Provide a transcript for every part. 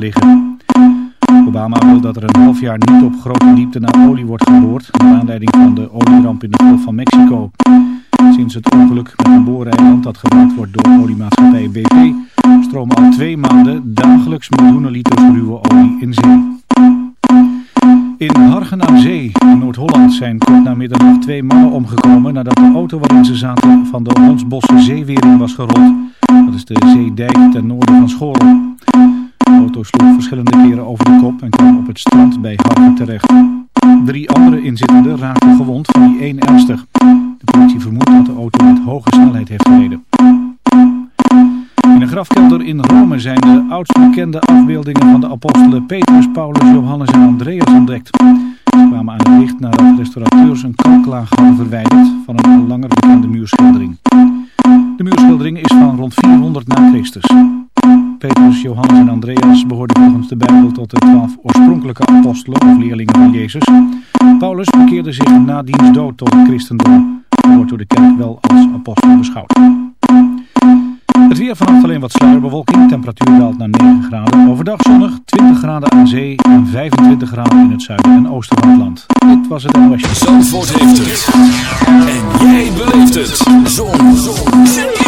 liggen. Obama wil dat er een half jaar niet op grote diepte naar olie wordt geboord, naar aanleiding van de olieramp in de Golf van Mexico. Sinds het ongeluk met een booreiland dat gebruikt wordt door oliemaatschappij BP, stromen al twee maanden dagelijks miljoenen liters ruwe olie in zee. In Hargen aan Zee, in Noord-Holland, zijn kort na middernacht twee mannen omgekomen nadat de auto waarin ze zaten van de Hondsbosse zeewering was gerold. Dat is de zeedijk ten noorden van Schorel. Auto sloeg verschillende keren over de kop en kwam op het strand bij Hargen terecht. Drie andere inzittenden raakten gewond, van die één ernstig. De politie vermoedt dat de auto met hoge snelheid heeft gereden. In een grafkelder in Rome zijn de oudst bekende afbeeldingen van de apostelen Petrus, Paulus, Johannes en Andreas ontdekt. Ze kwamen aan het licht nadat restaurateurs een kalklaag hadden verwijderd van een langer bekende muurschildering. De muurschildering is van rond 400 na Christus. Petrus, Johannes en Andreas behoorden volgens de Bijbel tot de twaalf oorspronkelijke apostelen of leerlingen van Jezus. Paulus bekeerde zich na diens dood tot het christendom. Hij wordt door de kerk wel als apostel beschouwd. Het weer vannacht alleen wat sluierbewolking. Temperatuur daalt naar 9 graden. Overdag zonnig, 20 graden aan zee en 25 graden in het zuiden en oosten van het land. Dit was het NOS. Zandvoort heeft het. En jij beleeft het. Zon. Zon.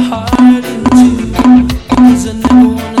heart into Cause I never